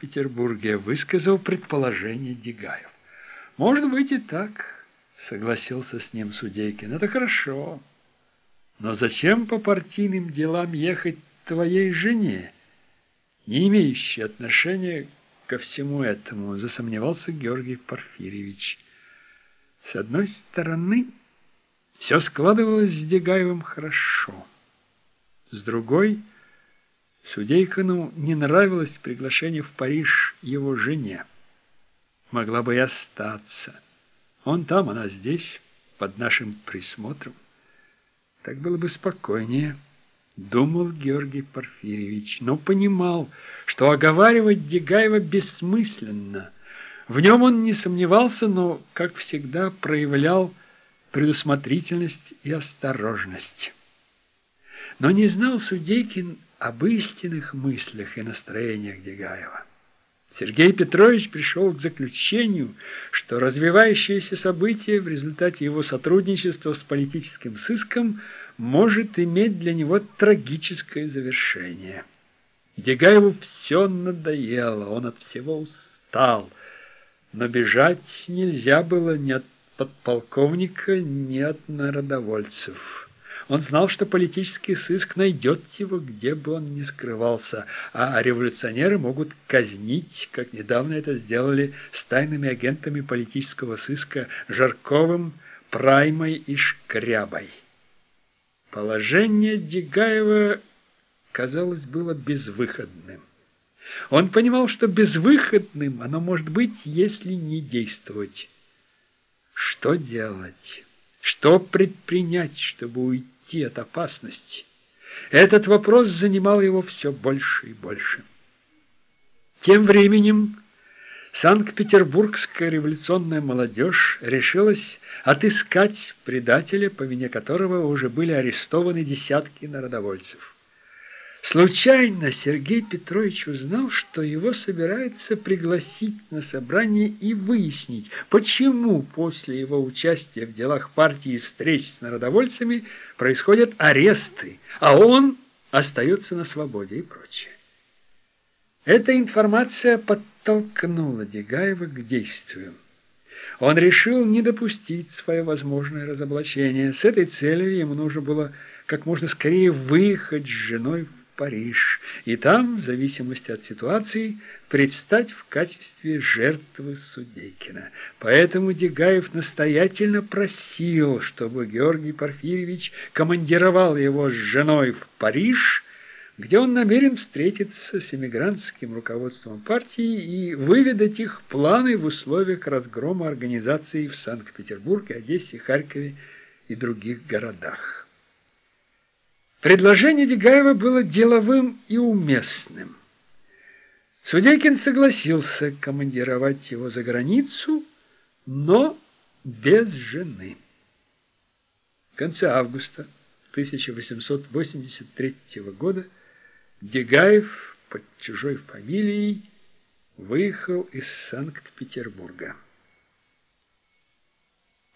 Санкт-Петербурге, высказал предположение Дегаев. Может быть и так, согласился с ним Судейкин. Это хорошо. Но зачем по партийным делам ехать твоей жене, не имеющей отношения ко всему этому, засомневался Георгий Порфирьевич. С одной стороны, все складывалось с Дегаевым хорошо. С другой, Судейкину не нравилось приглашение в Париж его жене. Могла бы и остаться. Он там, она здесь, под нашим присмотром. Так было бы спокойнее, думал Георгий Порфирьевич, но понимал, что оговаривать Дегаева бессмысленно. В нем он не сомневался, но, как всегда, проявлял предусмотрительность и осторожность. Но не знал Судейкин об истинных мыслях и настроениях Дегаева. Сергей Петрович пришел к заключению, что развивающееся событие в результате его сотрудничества с политическим сыском может иметь для него трагическое завершение. Дегаеву все надоело, он от всего устал, но бежать нельзя было ни от подполковника, ни от народовольцев. Он знал, что политический сыск найдет его, где бы он ни скрывался, а революционеры могут казнить, как недавно это сделали с тайными агентами политического сыска Жарковым, Праймой и Шкрябой. Положение Дегаева, казалось, было безвыходным. Он понимал, что безвыходным оно может быть, если не действовать. Что делать? Что предпринять, чтобы уйти от опасности? Этот вопрос занимал его все больше и больше. Тем временем Санкт-Петербургская революционная молодежь решилась отыскать предателя, по вине которого уже были арестованы десятки народовольцев. Случайно Сергей Петрович узнал, что его собираются пригласить на собрание и выяснить, почему после его участия в делах партии и встреч с народовольцами происходят аресты, а он остается на свободе и прочее. Эта информация подтолкнула Дегаева к действию. Он решил не допустить свое возможное разоблачение. С этой целью ему нужно было как можно скорее выехать с женой в Париж, и там, в зависимости от ситуации, предстать в качестве жертвы Судейкина. Поэтому Дегаев настоятельно просил, чтобы Георгий Порфирьевич командировал его с женой в Париж, где он намерен встретиться с эмигрантским руководством партии и выведать их планы в условиях разгрома организации в Санкт-Петербурге, Одессе, Харькове и других городах. Предложение Дегаева было деловым и уместным. Судейкин согласился командировать его за границу, но без жены. В конце августа 1883 года Дегаев под чужой фамилией выехал из Санкт-Петербурга.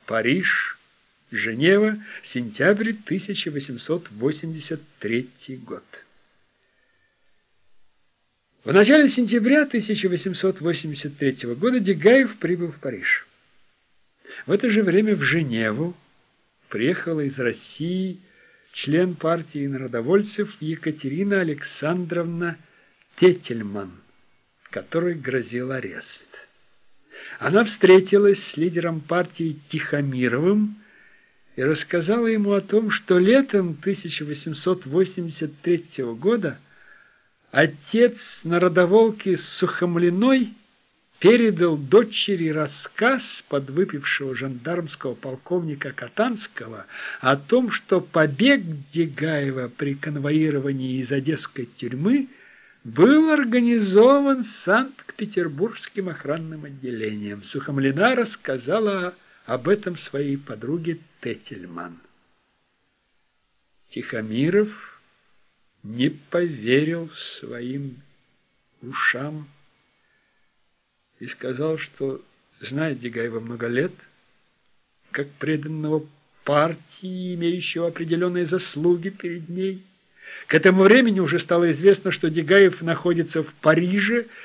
Париж Женева, сентябрь 1883 год. В начале сентября 1883 года Дегаев прибыл в Париж. В это же время в Женеву приехала из России член партии народовольцев Екатерина Александровна Тетельман, которой грозил арест. Она встретилась с лидером партии Тихомировым и рассказала ему о том, что летом 1883 года отец народоволки Сухомлиной передал дочери рассказ подвыпившего жандармского полковника Катанского о том, что побег Дегаева при конвоировании из одесской тюрьмы был организован Санкт-Петербургским охранным отделением. Сухомлина рассказала об этом своей подруге Тетельман. Тихомиров не поверил своим ушам и сказал, что знает Дегаева много лет, как преданного партии, имеющего определенные заслуги перед ней. К этому времени уже стало известно, что Дегаев находится в Париже,